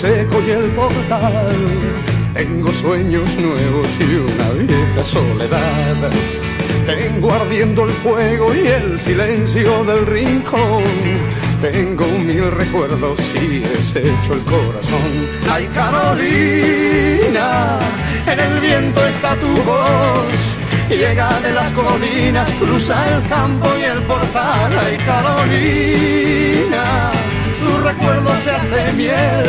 seco y el portal. Tengo sueños nuevos y una vieja soledad. Tengo ardiendo el fuego y el silencio del rincón. Tengo mil recuerdos y deshecho el corazón. Ay, Carolina, en el viento está tu voz. Llega de las colinas, cruza el campo y el portal. Ay, Carolina, recuerdo se hace miel.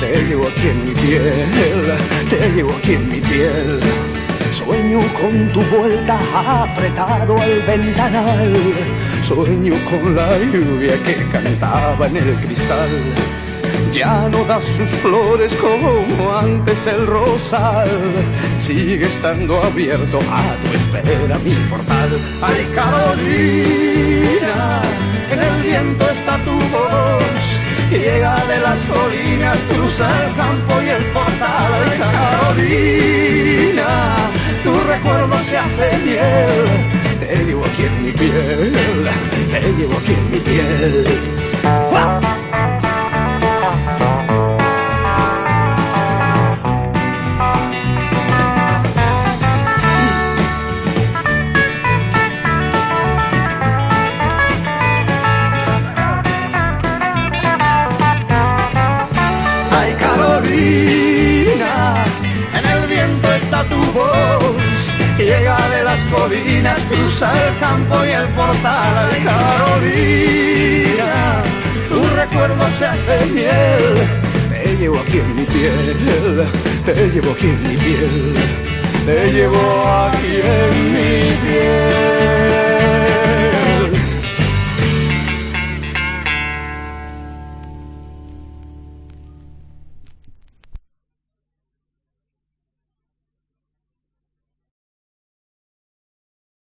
Te llevo aquí en mi piel, te llevo aquí en mi piel. Sueño con tu vuelta apretado al ventanal. Sueño con la lluvia que cantaba en el cristal. Ya no da sus flores como antes el rosal. Sigue estando abierto a tu espera mi portal. Ay, Carolina, en el viento está tu colinas, cruza el campo y el portal. Ay, Carolina, tu recuerdo se hace miel. Te llevo aquí en mi piel, te llevo aquí en Carolina, en el viento está tu voz. Llega de las colinas, cruza el campo y el portal. Ay, Carolina, tu recuerdo se hace miel. Te llevo aquí en mi piel, te llevo aquí en mi piel. Te llevo aquí